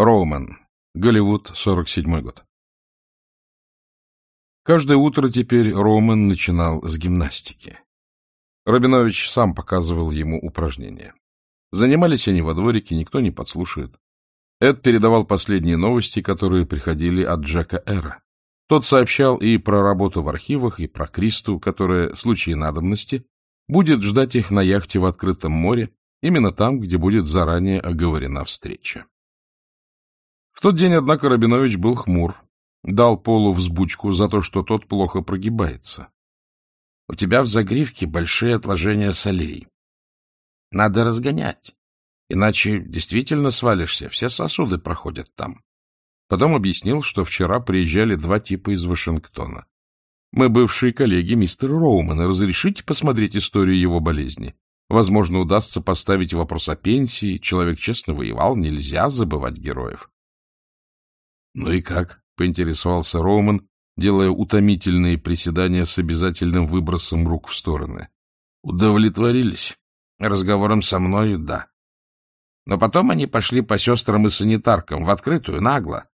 Роумен. Голливуд, 47 год. Каждое утро теперь Роумен начинал с гимнастики. Рабинович сам показывал ему упражнения. Занимались они во дворике, никто не подслушает. Эд передавал последние новости, которые приходили от Джека Эра. Тот сообщал и про работу в архивах, и про Кристу, которая, в случае надобности, будет ждать их на яхте в открытом море, именно там, где будет заранее оговорена встреча. В тот день, однако, Рабинович был хмур, дал Полу взбучку за то, что тот плохо прогибается. — У тебя в загривке большие отложения солей. Надо разгонять, иначе действительно свалишься, все сосуды проходят там. Потом объяснил, что вчера приезжали два типа из Вашингтона. Мы бывшие коллеги мистера Роумана. Разрешите посмотреть историю его болезни? Возможно, удастся поставить вопрос о пенсии. Человек честно воевал, нельзя забывать героев. — Ну и как? — поинтересовался Роуман, делая утомительные приседания с обязательным выбросом рук в стороны. — Удовлетворились? Разговором со мною — да. Но потом они пошли по сестрам и санитаркам, в открытую, нагло.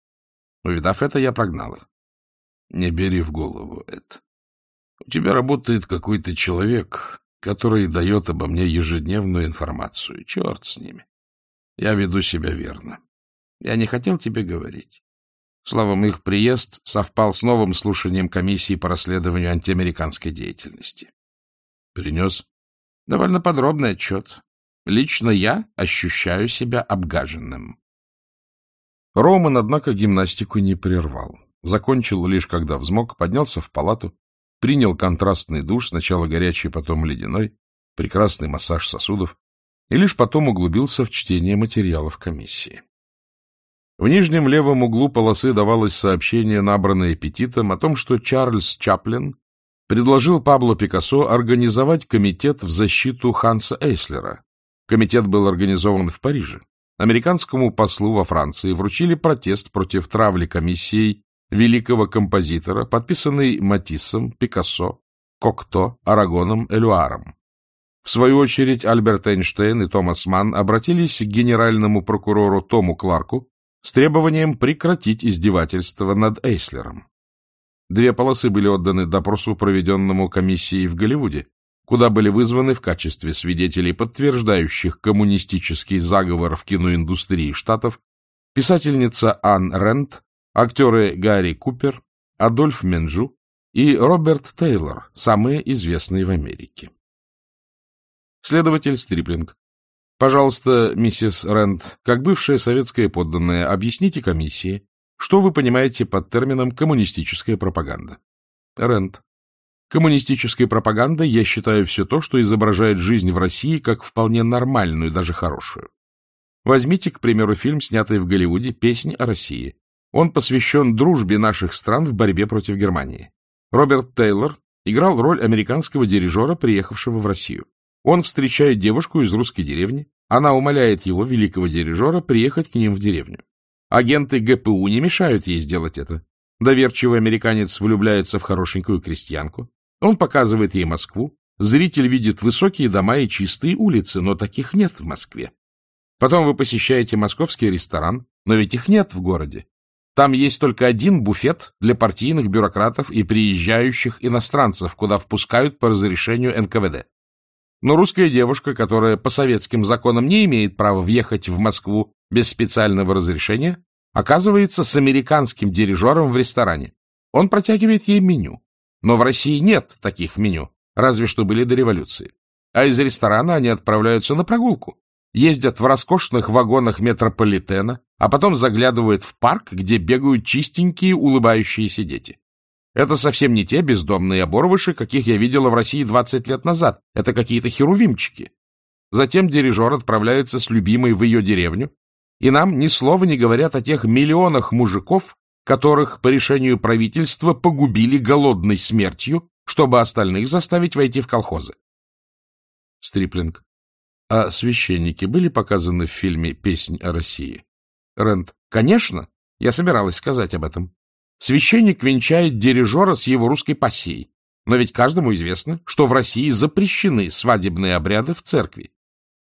Увидав это, я прогнал их. Не бери в голову это. У тебя работает какой-то человек, который дает обо мне ежедневную информацию. Черт с ними. Я веду себя верно. Я не хотел тебе говорить. Словом, их приезд совпал с новым слушанием комиссии по расследованию антиамериканской деятельности. Принес? Довольно подробный отчет. Лично я ощущаю себя обгаженным. Роман, однако, гимнастику не прервал. Закончил лишь когда взмок, поднялся в палату, принял контрастный душ, сначала горячий, потом ледяной, прекрасный массаж сосудов, и лишь потом углубился в чтение материалов комиссии. В нижнем левом углу полосы давалось сообщение, набранное аппетитом, о том, что Чарльз Чаплин предложил Пабло Пикассо организовать комитет в защиту Ханса Эйслера. Комитет был организован в Париже. Американскому послу во Франции вручили протест против травли комиссией великого композитора, подписанный Матиссом, Пикассо, Кокто, Арагоном, Элюаром. В свою очередь Альберт Эйнштейн и Томас Манн обратились к генеральному прокурору Тому Кларку с требованием прекратить издевательство над Эйслером. Две полосы были отданы допросу, проведенному комиссией в Голливуде, куда были вызваны в качестве свидетелей, подтверждающих коммунистический заговор в киноиндустрии Штатов, писательница Ан Рент, Актеры Гарри Купер, Адольф Менджу и Роберт Тейлор, самые известные в Америке. Следователь Стриплинг. Пожалуйста, миссис Рент, как бывшая советская подданная, объясните комиссии, что вы понимаете под термином «коммунистическая пропаганда». Рент. Коммунистической пропагандой я считаю все то, что изображает жизнь в России как вполне нормальную, даже хорошую. Возьмите, к примеру, фильм, снятый в Голливуде «Песнь о России». Он посвящен дружбе наших стран в борьбе против Германии. Роберт Тейлор играл роль американского дирижера, приехавшего в Россию. Он встречает девушку из русской деревни. Она умоляет его, великого дирижера, приехать к ним в деревню. Агенты ГПУ не мешают ей сделать это. Доверчивый американец влюбляется в хорошенькую крестьянку. Он показывает ей Москву. Зритель видит высокие дома и чистые улицы, но таких нет в Москве. Потом вы посещаете московский ресторан, но ведь их нет в городе. Там есть только один буфет для партийных бюрократов и приезжающих иностранцев, куда впускают по разрешению НКВД. Но русская девушка, которая по советским законам не имеет права въехать в Москву без специального разрешения, оказывается с американским дирижером в ресторане. Он протягивает ей меню. Но в России нет таких меню, разве что были до революции. А из ресторана они отправляются на прогулку ездят в роскошных вагонах метрополитена, а потом заглядывают в парк, где бегают чистенькие улыбающиеся дети. Это совсем не те бездомные оборвыши, каких я видела в России 20 лет назад. Это какие-то херувимчики. Затем дирижер отправляется с любимой в ее деревню, и нам ни слова не говорят о тех миллионах мужиков, которых по решению правительства погубили голодной смертью, чтобы остальных заставить войти в колхозы. Стриплинг. А священники были показаны в фильме «Песнь о России»? Рент. Конечно. Я собиралась сказать об этом. Священник венчает дирижера с его русской пассией. Но ведь каждому известно, что в России запрещены свадебные обряды в церкви.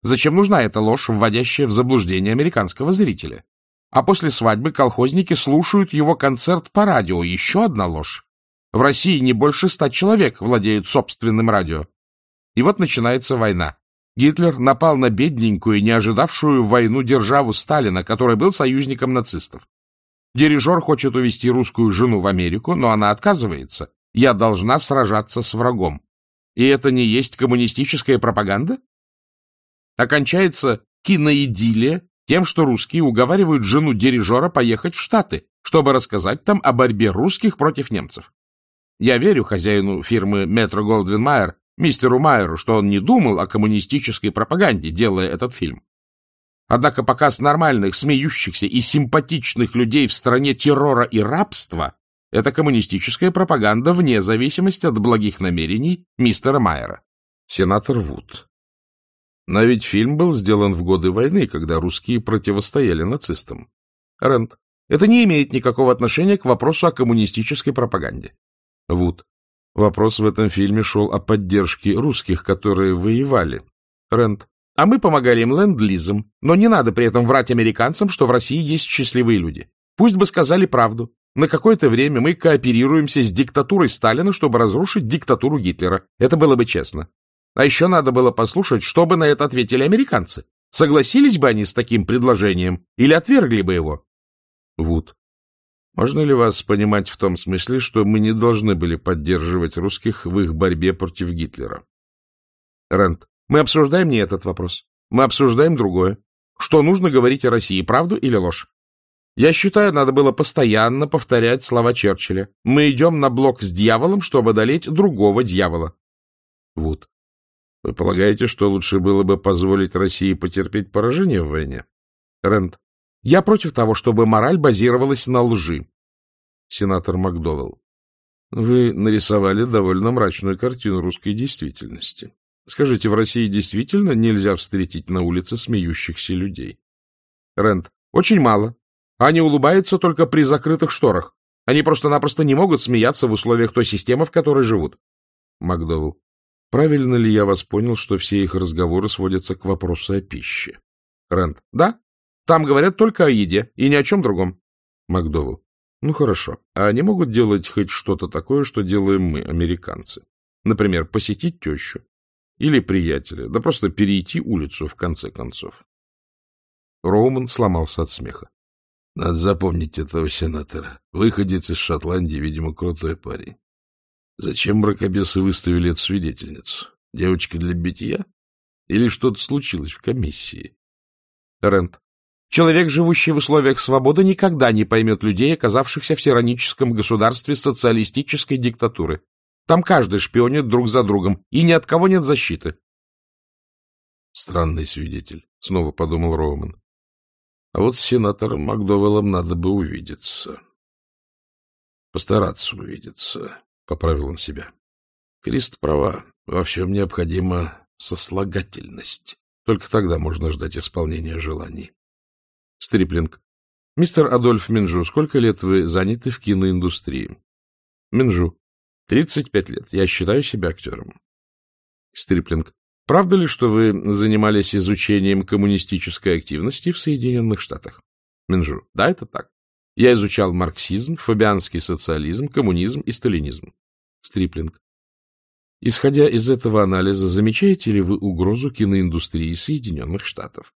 Зачем нужна эта ложь, вводящая в заблуждение американского зрителя? А после свадьбы колхозники слушают его концерт по радио. Еще одна ложь. В России не больше ста человек владеют собственным радио. И вот начинается война. Гитлер напал на бедненькую, не ожидавшую войну державу Сталина, который был союзником нацистов. Дирижер хочет увезти русскую жену в Америку, но она отказывается. Я должна сражаться с врагом. И это не есть коммунистическая пропаганда? Окончается киноидиллия тем, что русские уговаривают жену дирижера поехать в Штаты, чтобы рассказать там о борьбе русских против немцев. Я верю хозяину фирмы Метро Голдвин Майер, мистеру Майеру, что он не думал о коммунистической пропаганде, делая этот фильм. Однако показ нормальных, смеющихся и симпатичных людей в стране террора и рабства — это коммунистическая пропаганда вне зависимости от благих намерений мистера Майера. Сенатор Вуд. Но ведь фильм был сделан в годы войны, когда русские противостояли нацистам. Рент. Это не имеет никакого отношения к вопросу о коммунистической пропаганде. Вуд. Вопрос в этом фильме шел о поддержке русских, которые воевали. Рент. А мы помогали им ленд-лизом. Но не надо при этом врать американцам, что в России есть счастливые люди. Пусть бы сказали правду. На какое-то время мы кооперируемся с диктатурой Сталина, чтобы разрушить диктатуру Гитлера. Это было бы честно. А еще надо было послушать, что бы на это ответили американцы. Согласились бы они с таким предложением или отвергли бы его? Вуд. Можно ли вас понимать в том смысле, что мы не должны были поддерживать русских в их борьбе против Гитлера? Рент. Мы обсуждаем не этот вопрос. Мы обсуждаем другое. Что нужно говорить о России, правду или ложь? Я считаю, надо было постоянно повторять слова Черчилля. Мы идем на блок с дьяволом, чтобы одолеть другого дьявола. Вуд. Вы полагаете, что лучше было бы позволить России потерпеть поражение в войне? Рент. Я против того, чтобы мораль базировалась на лжи. Сенатор Макдовелл. Вы нарисовали довольно мрачную картину русской действительности. Скажите, в России действительно нельзя встретить на улице смеющихся людей? Рент. Очень мало. Они улыбаются только при закрытых шторах. Они просто-напросто не могут смеяться в условиях той системы, в которой живут. Макдовелл. Правильно ли я вас понял, что все их разговоры сводятся к вопросу о пище? Рент. Да. Там говорят только о еде и ни о чем другом. Макдовелл. Ну, хорошо. А они могут делать хоть что-то такое, что делаем мы, американцы? Например, посетить тещу или приятеля, да просто перейти улицу в конце концов. Роуман сломался от смеха. Надо запомнить этого сенатора. Выходец из Шотландии, видимо, крутой парень. Зачем мракобесы выставили эту свидетельницу? Девочка для битья? Или что-то случилось в комиссии? Рент. Человек, живущий в условиях свободы, никогда не поймет людей, оказавшихся в тираническом государстве социалистической диктатуры. Там каждый шпионит друг за другом, и ни от кого нет защиты. Странный свидетель, — снова подумал Роуман. А вот с сенатором Макдовеллом надо бы увидеться. Постараться увидеться, — поправил он себя. Крист права, во всем необходима сослагательность. Только тогда можно ждать исполнения желаний. Стриплинг. Мистер Адольф Минжу, сколько лет вы заняты в киноиндустрии? Минжу. Тридцать пять лет. Я считаю себя актером. Стриплинг. Правда ли, что вы занимались изучением коммунистической активности в Соединенных Штатах? Минжу. Да, это так. Я изучал марксизм, фабианский социализм, коммунизм и сталинизм. Стриплинг. Исходя из этого анализа, замечаете ли вы угрозу киноиндустрии Соединенных Штатов?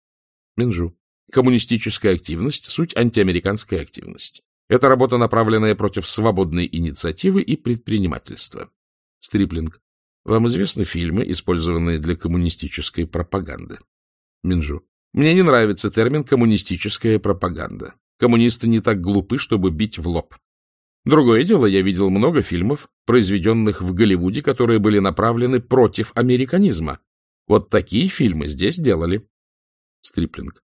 Минжу. Коммунистическая активность – суть антиамериканская активность. Это работа, направленная против свободной инициативы и предпринимательства. Стриплинг. Вам известны фильмы, использованные для коммунистической пропаганды? Минжу. Мне не нравится термин «коммунистическая пропаганда». Коммунисты не так глупы, чтобы бить в лоб. Другое дело, я видел много фильмов, произведенных в Голливуде, которые были направлены против американизма. Вот такие фильмы здесь делали. Стриплинг.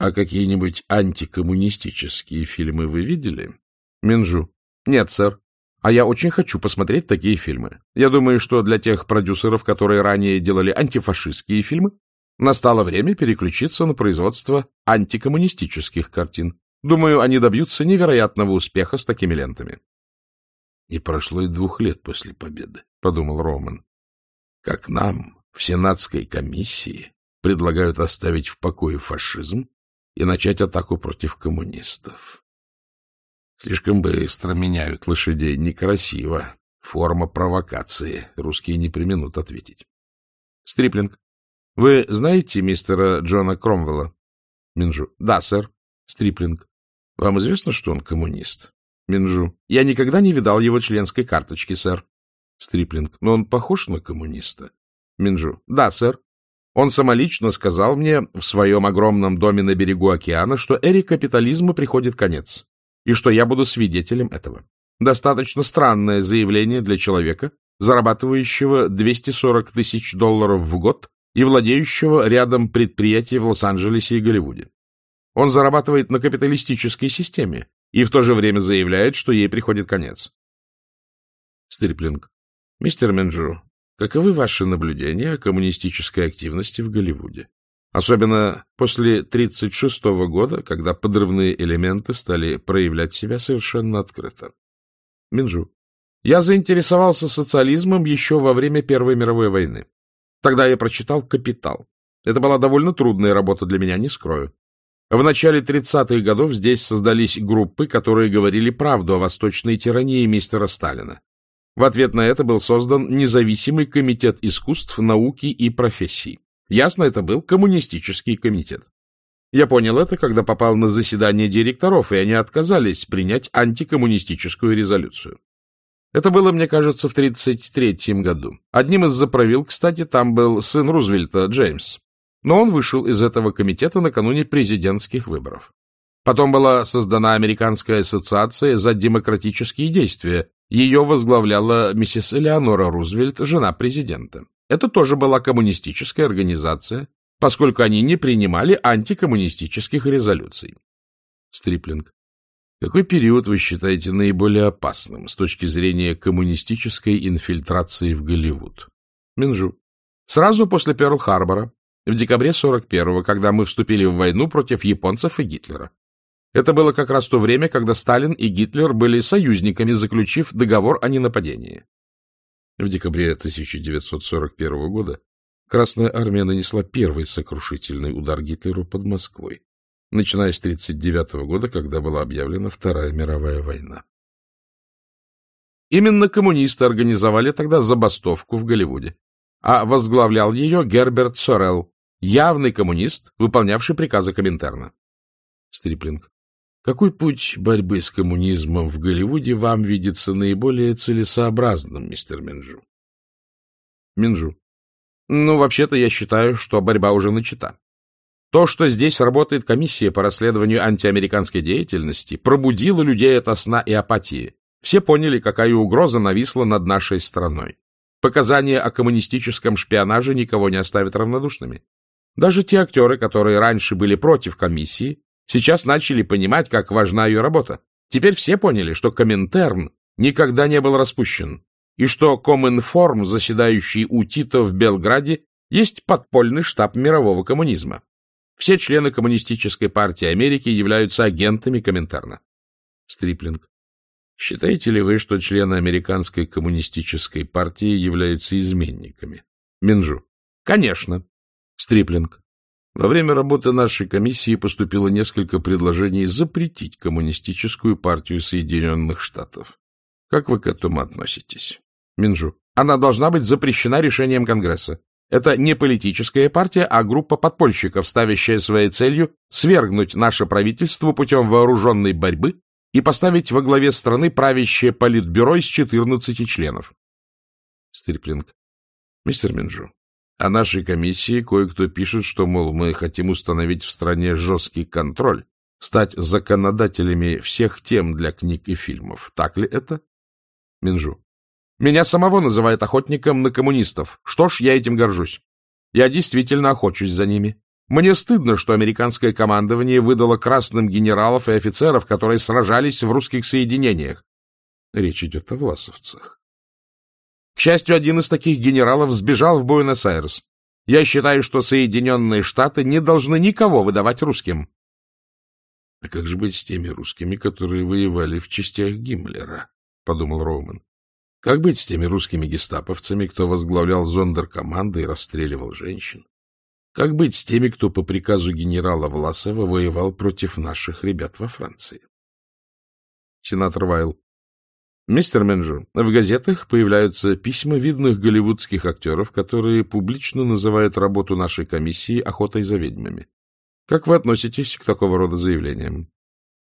А какие-нибудь антикоммунистические фильмы вы видели? Минжу. Нет, сэр. А я очень хочу посмотреть такие фильмы. Я думаю, что для тех продюсеров, которые ранее делали антифашистские фильмы, настало время переключиться на производство антикоммунистических картин. Думаю, они добьются невероятного успеха с такими лентами. И прошло и двух лет после победы, — подумал Роман. Как нам в Сенатской комиссии предлагают оставить в покое фашизм и начать атаку против коммунистов. Слишком быстро меняют лошадей, некрасиво. Форма провокации. Русские не применут ответить. Стриплинг. Вы знаете мистера Джона Кромвелла? Минжу. Да, сэр. Стриплинг. Вам известно, что он коммунист? Минжу. Я никогда не видал его членской карточки, сэр. Стриплинг. Но он похож на коммуниста? Минжу. Да, сэр. Он самолично сказал мне в своем огромном доме на берегу океана, что эре капитализма приходит конец и что я буду свидетелем этого. Достаточно странное заявление для человека, зарабатывающего 240 тысяч долларов в год и владеющего рядом предприятий в Лос-Анджелесе и Голливуде. Он зарабатывает на капиталистической системе и в то же время заявляет, что ей приходит конец. Стриплинг. Мистер Менджу, каковы ваши наблюдения о коммунистической активности в Голливуде? Особенно после 1936 года, когда подрывные элементы стали проявлять себя совершенно открыто. Минджу. Я заинтересовался социализмом еще во время Первой мировой войны. Тогда я прочитал «Капитал». Это была довольно трудная работа для меня, не скрою. В начале 30-х годов здесь создались группы, которые говорили правду о восточной тирании мистера Сталина. В ответ на это был создан независимый комитет искусств, науки и профессий. Ясно, это был коммунистический комитет. Я понял это, когда попал на заседание директоров, и они отказались принять антикоммунистическую резолюцию. Это было, мне кажется, в 1933 году. Одним из заправил, кстати, там был сын Рузвельта, Джеймс. Но он вышел из этого комитета накануне президентских выборов. Потом была создана Американская ассоциация за демократические действия. Ее возглавляла миссис Элеонора Рузвельт, жена президента. Это тоже была коммунистическая организация, поскольку они не принимали антикоммунистических резолюций. Стриплинг. Какой период вы считаете наиболее опасным с точки зрения коммунистической инфильтрации в Голливуд? Минжу. Сразу после Перл-Харбора, в декабре 41-го, когда мы вступили в войну против японцев и Гитлера. Это было как раз то время, когда Сталин и Гитлер были союзниками, заключив договор о ненападении. В декабре 1941 года Красная Армия нанесла первый сокрушительный удар Гитлеру под Москвой, начиная с 1939 года, когда была объявлена Вторая мировая война. Именно коммунисты организовали тогда забастовку в Голливуде, а возглавлял ее Герберт Сорелл, явный коммунист, выполнявший приказы Коминтерна. Стриплинг. Какой путь борьбы с коммунизмом в Голливуде вам видится наиболее целесообразным, мистер Минджу? Минджу. Ну, вообще-то я считаю, что борьба уже начата. То, что здесь работает комиссия по расследованию антиамериканской деятельности, пробудило людей от сна и апатии. Все поняли, какая угроза нависла над нашей страной. Показания о коммунистическом шпионаже никого не оставят равнодушными. Даже те актеры, которые раньше были против комиссии, Сейчас начали понимать, как важна ее работа. Теперь все поняли, что Коминтерн никогда не был распущен, и что Коминформ, заседающий у Тита в Белграде, есть подпольный штаб мирового коммунизма. Все члены Коммунистической партии Америки являются агентами Коминтерна. Стриплинг. Считаете ли вы, что члены Американской коммунистической партии являются изменниками? Минжу. Конечно. Стриплинг. Во время работы нашей комиссии поступило несколько предложений запретить коммунистическую партию Соединенных Штатов. Как вы к этому относитесь? Минжу. Она должна быть запрещена решением Конгресса. Это не политическая партия, а группа подпольщиков, ставящая своей целью свергнуть наше правительство путем вооруженной борьбы и поставить во главе страны правящее политбюро из 14 членов. Стриплинг. Мистер Минджу, о нашей комиссии кое-кто пишет, что, мол, мы хотим установить в стране жесткий контроль, стать законодателями всех тем для книг и фильмов. Так ли это? Минжу. Меня самого называют охотником на коммунистов. Что ж, я этим горжусь. Я действительно охочусь за ними. Мне стыдно, что американское командование выдало красным генералов и офицеров, которые сражались в русских соединениях. Речь идет о власовцах. К счастью, один из таких генералов сбежал в Буэнос-Айрес. Я считаю, что Соединенные Штаты не должны никого выдавать русским. — А как же быть с теми русскими, которые воевали в частях Гиммлера? — подумал Роуман. — Как быть с теми русскими гестаповцами, кто возглавлял зондеркоманды и расстреливал женщин? Как быть с теми, кто по приказу генерала Власова воевал против наших ребят во Франции? Сенатор Вайл. Мистер Менджер, в газетах появляются письма видных голливудских актеров, которые публично называют работу нашей комиссии охотой за ведьмами. Как вы относитесь к такого рода заявлениям?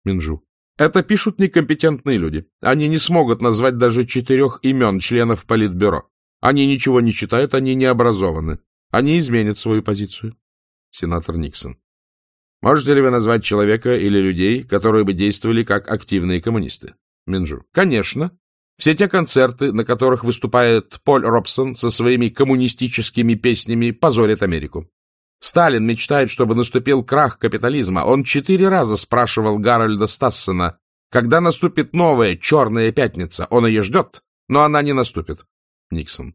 Минджу. Это пишут некомпетентные люди. Они не смогут назвать даже четырех имен членов Политбюро. Они ничего не читают, они не образованы. Они изменят свою позицию. Сенатор Никсон. Можете ли вы назвать человека или людей, которые бы действовали как активные коммунисты? Минджу. Конечно. Все те концерты, на которых выступает Поль Робсон со своими коммунистическими песнями, позорят Америку. Сталин мечтает, чтобы наступил крах капитализма. Он четыре раза спрашивал Гарольда Стассена, когда наступит новая черная пятница. Он ее ждет, но она не наступит. Никсон.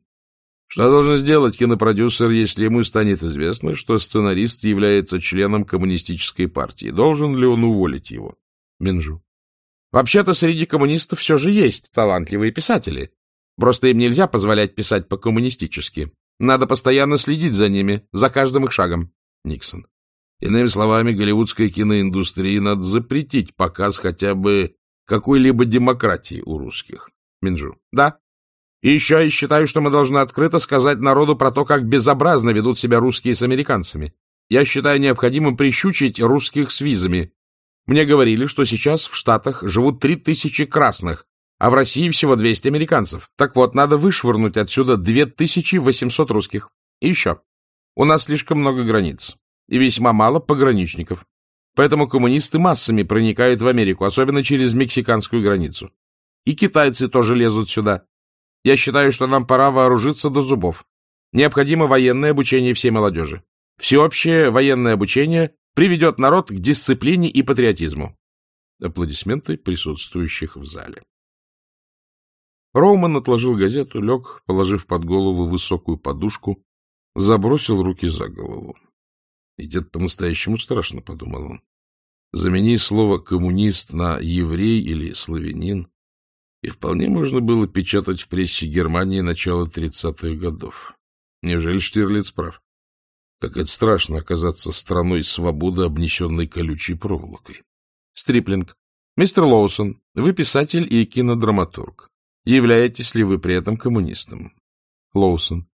Что должен сделать кинопродюсер, если ему станет известно, что сценарист является членом коммунистической партии? Должен ли он уволить его? Минжу. Вообще-то среди коммунистов все же есть талантливые писатели. Просто им нельзя позволять писать по-коммунистически. Надо постоянно следить за ними, за каждым их шагом. Никсон. Иными словами, голливудской киноиндустрии надо запретить показ хотя бы какой-либо демократии у русских. Минжу. Да. И еще я считаю, что мы должны открыто сказать народу про то, как безобразно ведут себя русские с американцами. Я считаю необходимым прищучить русских с визами, мне говорили, что сейчас в Штатах живут три тысячи красных, а в России всего 200 американцев. Так вот, надо вышвырнуть отсюда 2800 русских. И еще. У нас слишком много границ и весьма мало пограничников. Поэтому коммунисты массами проникают в Америку, особенно через мексиканскую границу. И китайцы тоже лезут сюда. Я считаю, что нам пора вооружиться до зубов. Необходимо военное обучение всей молодежи. Всеобщее военное обучение приведет народ к дисциплине и патриотизму. Аплодисменты присутствующих в зале. Роуман отложил газету, лег, положив под голову высокую подушку, забросил руки за голову. Идет по-настоящему страшно, — подумал он. Замени слово «коммунист» на «еврей» или «славянин», и вполне можно было печатать в прессе Германии начала 30-х годов. Неужели Штирлиц прав? Как это страшно оказаться страной свободы, обнесенной колючей проволокой. Стриплинг. Мистер Лоусон, вы писатель и кинодраматург. Являетесь ли вы при этом коммунистом? Лоусон.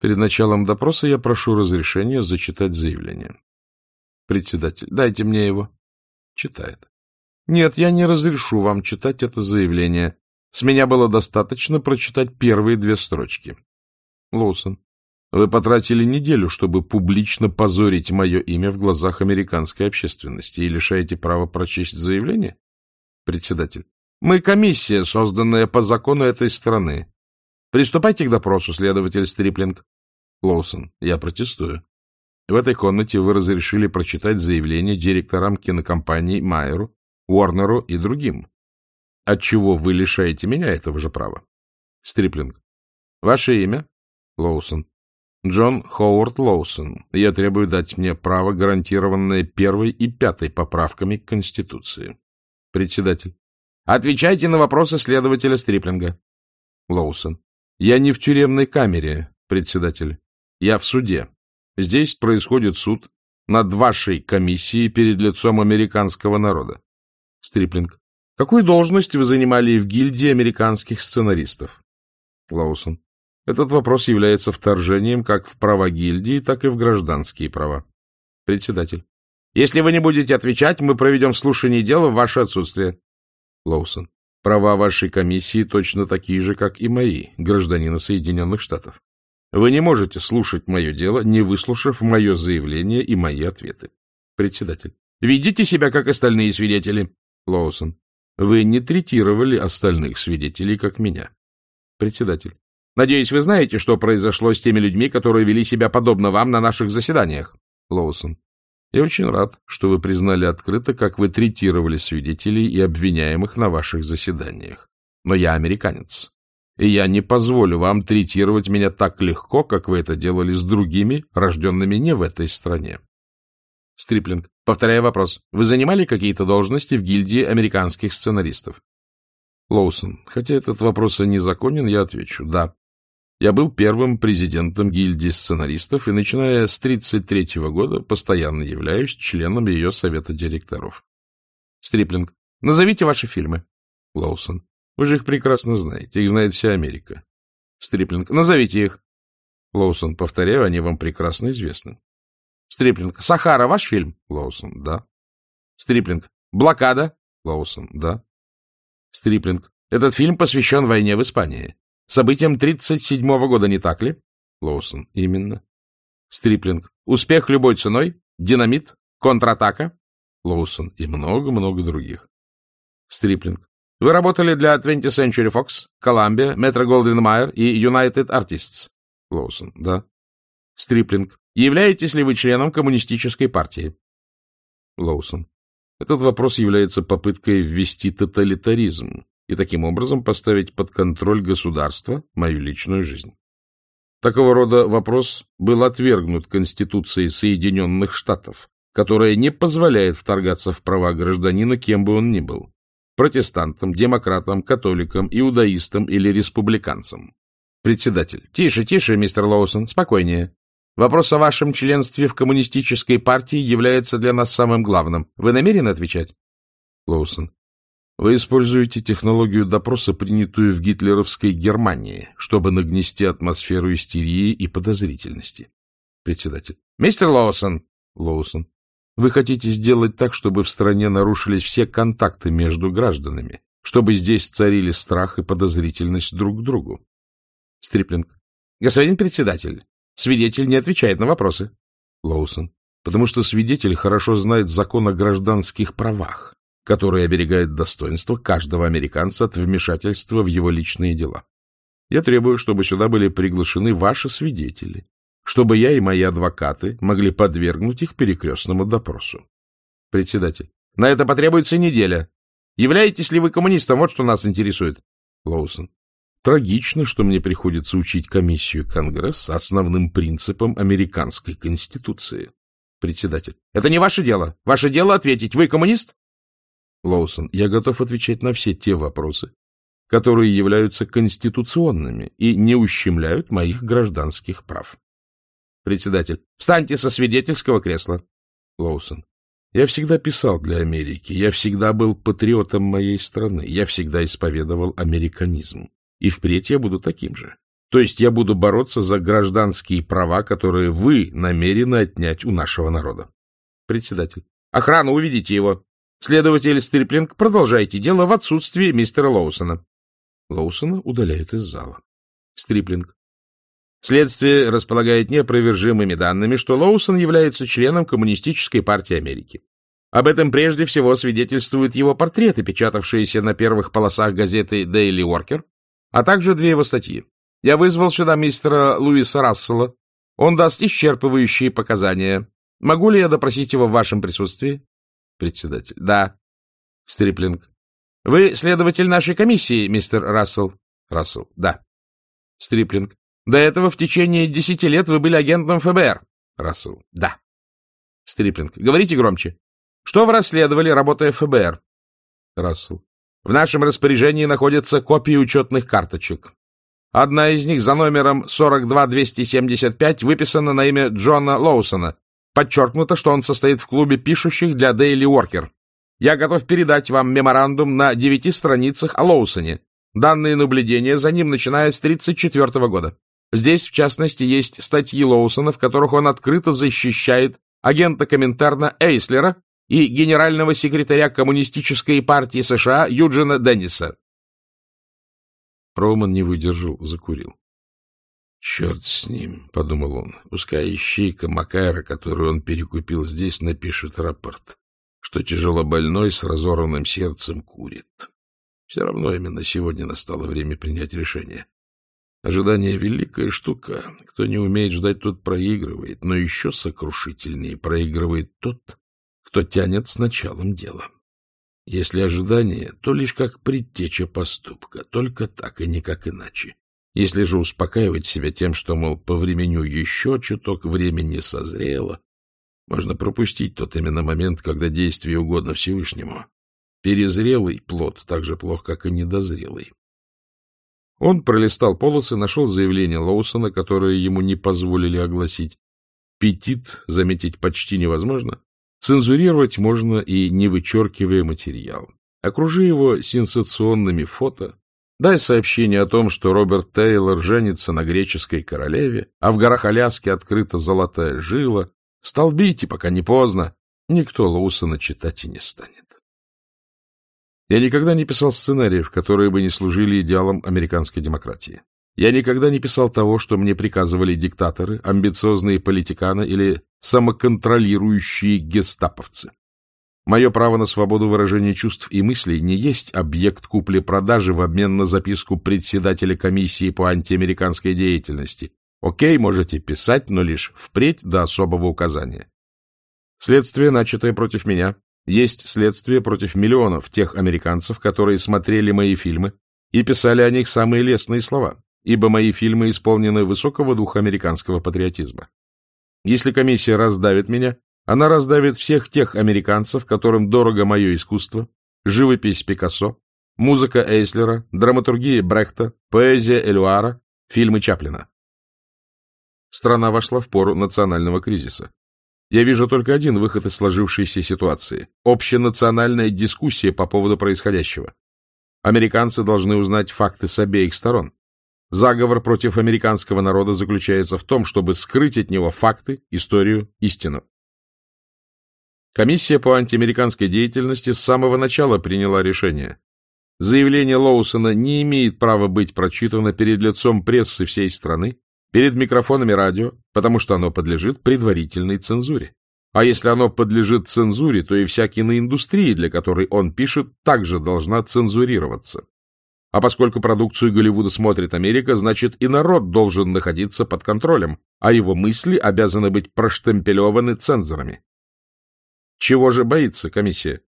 Перед началом допроса я прошу разрешения зачитать заявление. Председатель. Дайте мне его. Читает. Нет, я не разрешу вам читать это заявление. С меня было достаточно прочитать первые две строчки. Лоусон. Вы потратили неделю, чтобы публично позорить мое имя в глазах американской общественности и лишаете права прочесть заявление? Председатель. Мы комиссия, созданная по закону этой страны. Приступайте к допросу, следователь Стриплинг. Лоусон. Я протестую. В этой комнате вы разрешили прочитать заявление директорам кинокомпаний Майеру, Уорнеру и другим. Отчего вы лишаете меня этого же права? Стриплинг. Ваше имя? Лоусон. Джон Ховард Лоусон. Я требую дать мне право, гарантированное первой и пятой поправками к Конституции. Председатель. Отвечайте на вопросы следователя Стриплинга. Лоусон. Я не в тюремной камере, председатель. Я в суде. Здесь происходит суд над вашей комиссией перед лицом американского народа. Стриплинг. Какую должность вы занимали в гильдии американских сценаристов? Лоусон. Этот вопрос является вторжением как в права гильдии, так и в гражданские права. Председатель. Если вы не будете отвечать, мы проведем слушание дела в ваше отсутствие. Лоусон. Права вашей комиссии точно такие же, как и мои, гражданина Соединенных Штатов. Вы не можете слушать мое дело, не выслушав мое заявление и мои ответы. Председатель. Ведите себя, как остальные свидетели. Лоусон. Вы не третировали остальных свидетелей, как меня. Председатель. Надеюсь, вы знаете, что произошло с теми людьми, которые вели себя подобно вам на наших заседаниях. Лоусон. Я очень рад, что вы признали открыто, как вы третировали свидетелей и обвиняемых на ваших заседаниях. Но я американец, и я не позволю вам третировать меня так легко, как вы это делали с другими, рожденными не в этой стране. Стриплинг. Повторяю вопрос. Вы занимали какие-то должности в гильдии американских сценаристов? Лоусон. Хотя этот вопрос и незаконен, я отвечу. Да. Я был первым президентом гильдии сценаристов и, начиная с 1933 года, постоянно являюсь членом ее совета директоров. Стриплинг. Назовите ваши фильмы. Лоусон. Вы же их прекрасно знаете. Их знает вся Америка. Стриплинг. Назовите их. Лоусон. Повторяю, они вам прекрасно известны. Стриплинг. Сахара ваш фильм? Лоусон. Да. Стриплинг. Блокада? Лоусон. Да. Стриплинг. Этот фильм посвящен войне в Испании. Событиям 37-го года, не так ли? Лоусон. Именно. Стриплинг. Успех любой ценой? Динамит? Контратака? Лоусон. И много-много других. Стриплинг. Вы работали для 20th Century Fox, Columbia, Metro Goldwyn Mayer и United Artists? Лоусон. Да. Стриплинг. Являетесь ли вы членом коммунистической партии? Лоусон. Этот вопрос является попыткой ввести тоталитаризм и таким образом поставить под контроль государства мою личную жизнь. Такого рода вопрос был отвергнут Конституцией Соединенных Штатов, которая не позволяет вторгаться в права гражданина, кем бы он ни был – протестантам, демократам, католикам, иудаистам или республиканцам. Председатель. Тише, тише, мистер Лоусон, спокойнее. Вопрос о вашем членстве в коммунистической партии является для нас самым главным. Вы намерены отвечать? Лоусон. Вы используете технологию допроса, принятую в гитлеровской Германии, чтобы нагнести атмосферу истерии и подозрительности. Председатель. Мистер Лоусон. Лоусон. Вы хотите сделать так, чтобы в стране нарушились все контакты между гражданами, чтобы здесь царили страх и подозрительность друг к другу. Стриплинг. Господин председатель, свидетель не отвечает на вопросы. Лоусон. Потому что свидетель хорошо знает закон о гражданских правах который оберегает достоинство каждого американца от вмешательства в его личные дела. Я требую, чтобы сюда были приглашены ваши свидетели, чтобы я и мои адвокаты могли подвергнуть их перекрестному допросу. Председатель. На это потребуется неделя. Являетесь ли вы коммунистом? Вот что нас интересует. Лоусон. Трагично, что мне приходится учить комиссию Конгресса основным принципам американской конституции. Председатель. Это не ваше дело. Ваше дело ответить. Вы коммунист? Лоусон, я готов отвечать на все те вопросы, которые являются конституционными и не ущемляют моих гражданских прав. Председатель, встаньте со свидетельского кресла. Лоусон, я всегда писал для Америки, я всегда был патриотом моей страны, я всегда исповедовал американизм. И впредь я буду таким же. То есть я буду бороться за гражданские права, которые вы намерены отнять у нашего народа. Председатель. Охрана, уведите его. Следователь Стриплинг, продолжайте дело в отсутствии мистера Лоусона. Лоусона удаляют из зала. Стриплинг. Следствие располагает неопровержимыми данными, что Лоусон является членом Коммунистической партии Америки. Об этом прежде всего свидетельствуют его портреты, печатавшиеся на первых полосах газеты Daily Worker, а также две его статьи. Я вызвал сюда мистера Луиса Рассела. Он даст исчерпывающие показания. Могу ли я допросить его в вашем присутствии? Председатель. Да. Стриплинг. Вы следователь нашей комиссии, мистер Рассел? Рассел. Да. Стриплинг. До этого в течение десяти лет вы были агентом ФБР. Рассел. Да. Стриплинг. Говорите громче. Что вы расследовали, работая в ФБР? Рассел. В нашем распоряжении находятся копии учетных карточек. Одна из них за номером 42275 выписана на имя Джона Лоусона, Подчеркнуто, что он состоит в клубе пишущих для Daily Worker. Я готов передать вам меморандум на девяти страницах о Лоусоне. Данные наблюдения за ним начиная с 1934 года. Здесь, в частности, есть статьи Лоусона, в которых он открыто защищает агента Коминтерна Эйслера и генерального секретаря Коммунистической партии США Юджина Денниса. Роман не выдержал, закурил. Черт с ним, — подумал он, — пускай ищейка Макайра, которую он перекупил здесь, напишет рапорт, что тяжело больной с разорванным сердцем курит. Все равно именно сегодня настало время принять решение. Ожидание — великая штука. Кто не умеет ждать, тот проигрывает, но еще сокрушительнее проигрывает тот, кто тянет с началом дела. Если ожидание, то лишь как предтеча поступка, только так и никак иначе. Если же успокаивать себя тем, что, мол, по времени еще чуток времени созрело, можно пропустить тот именно момент, когда действие угодно Всевышнему. Перезрелый плод так же плох, как и недозрелый. Он пролистал полосы, нашел заявление Лоусона, которое ему не позволили огласить. Петит заметить почти невозможно. Цензурировать можно и не вычеркивая материал. Окружи его сенсационными фото. Дай сообщение о том, что Роберт Тейлор женится на греческой королеве, а в горах Аляски открыта золотая жила. Столбите, пока не поздно. Никто Лоусона читать и не станет. Я никогда не писал сценариев, которые бы не служили идеалам американской демократии. Я никогда не писал того, что мне приказывали диктаторы, амбициозные политиканы или самоконтролирующие гестаповцы. Мое право на свободу выражения чувств и мыслей не есть объект купли-продажи в обмен на записку председателя комиссии по антиамериканской деятельности. Окей, можете писать, но лишь впредь до особого указания. Следствие, начатое против меня, есть следствие против миллионов тех американцев, которые смотрели мои фильмы и писали о них самые лестные слова, ибо мои фильмы исполнены высокого духа американского патриотизма. Если комиссия раздавит меня, она раздавит всех тех американцев, которым дорого мое искусство, живопись Пикассо, музыка Эйслера, драматургия Брехта, поэзия Элюара, фильмы Чаплина. Страна вошла в пору национального кризиса. Я вижу только один выход из сложившейся ситуации – общенациональная дискуссия по поводу происходящего. Американцы должны узнать факты с обеих сторон. Заговор против американского народа заключается в том, чтобы скрыть от него факты, историю, истину. Комиссия по антиамериканской деятельности с самого начала приняла решение. Заявление Лоусона не имеет права быть прочитано перед лицом прессы всей страны, перед микрофонами радио, потому что оно подлежит предварительной цензуре. А если оно подлежит цензуре, то и вся киноиндустрия, для которой он пишет, также должна цензурироваться. А поскольку продукцию Голливуда смотрит Америка, значит и народ должен находиться под контролем, а его мысли обязаны быть проштемпелеваны цензорами. Чего же боится комиссия?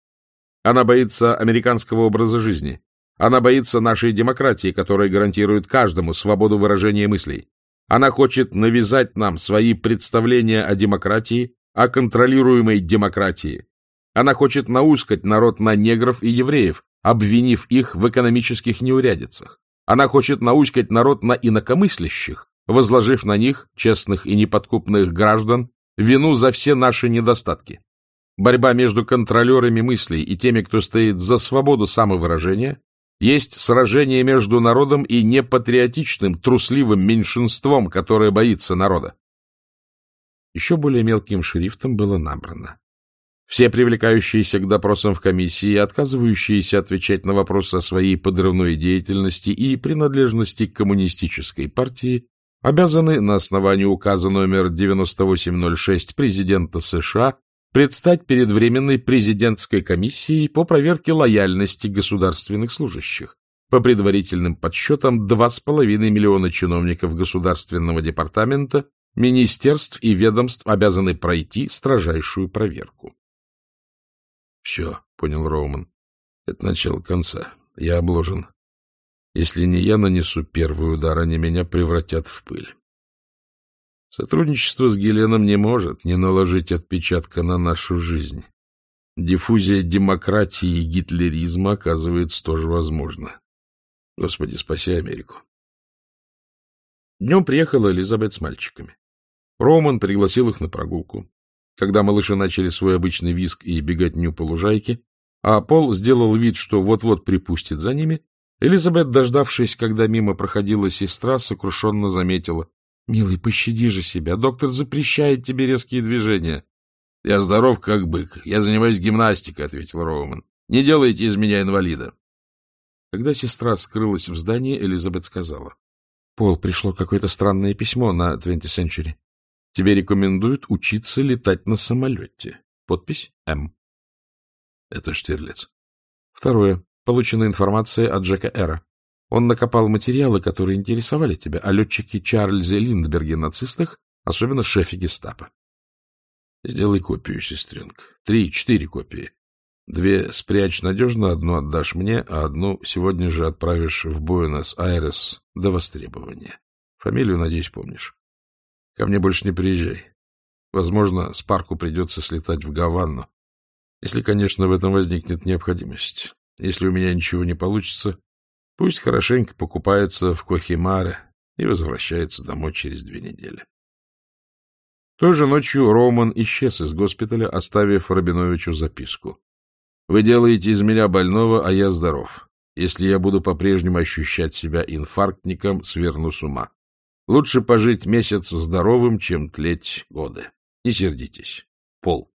Она боится американского образа жизни. Она боится нашей демократии, которая гарантирует каждому свободу выражения мыслей. Она хочет навязать нам свои представления о демократии, о контролируемой демократии. Она хочет наускать народ на негров и евреев, обвинив их в экономических неурядицах. Она хочет науськать народ на инакомыслящих, возложив на них, честных и неподкупных граждан, вину за все наши недостатки. Борьба между контролерами мыслей и теми, кто стоит за свободу самовыражения, есть сражение между народом и непатриотичным, трусливым меньшинством, которое боится народа. Еще более мелким шрифтом было набрано. Все привлекающиеся к допросам в комиссии и отказывающиеся отвечать на вопросы о своей подрывной деятельности и принадлежности к коммунистической партии обязаны на основании указа номер 9806 президента США предстать перед Временной президентской комиссией по проверке лояльности государственных служащих. По предварительным подсчетам, 2,5 миллиона чиновников Государственного департамента, министерств и ведомств обязаны пройти строжайшую проверку. — Все, — понял Роуман, — это начало конца. Я обложен. Если не я нанесу первый удар, они меня превратят в пыль. Сотрудничество с Геленом не может не наложить отпечатка на нашу жизнь. Диффузия демократии и гитлеризма, оказывается, тоже возможна. Господи, спаси Америку. Днем приехала Элизабет с мальчиками. Роман пригласил их на прогулку. Когда малыши начали свой обычный визг и беготню по лужайке, а Пол сделал вид, что вот-вот припустит за ними, Элизабет, дождавшись, когда мимо проходила сестра, сокрушенно заметила. — Милый, пощади же себя. Доктор запрещает тебе резкие движения. — Я здоров, как бык. Я занимаюсь гимнастикой, — ответил Роуман. — Не делайте из меня инвалида. Когда сестра скрылась в здании, Элизабет сказала. — Пол, пришло какое-то странное письмо на 20 Century. Тебе рекомендуют учиться летать на самолете. Подпись М. Это Штирлиц. Второе. Получена информация от Джека Эра. Он накопал материалы, которые интересовали тебя, о летчике Чарльзе Линдберге нацистах, особенно шефе гестапо. Сделай копию, сестренка. Три, четыре копии. Две спрячь надежно, одну отдашь мне, а одну сегодня же отправишь в Буэнос-Айрес до востребования. Фамилию, надеюсь, помнишь. Ко мне больше не приезжай. Возможно, с парку придется слетать в Гавану. Если, конечно, в этом возникнет необходимость. Если у меня ничего не получится, Пусть хорошенько покупается в Кохимаре и возвращается домой через две недели. Той же ночью Роман исчез из госпиталя, оставив Рабиновичу записку. «Вы делаете из меня больного, а я здоров. Если я буду по-прежнему ощущать себя инфарктником, сверну с ума. Лучше пожить месяц здоровым, чем тлеть годы. Не сердитесь. Пол».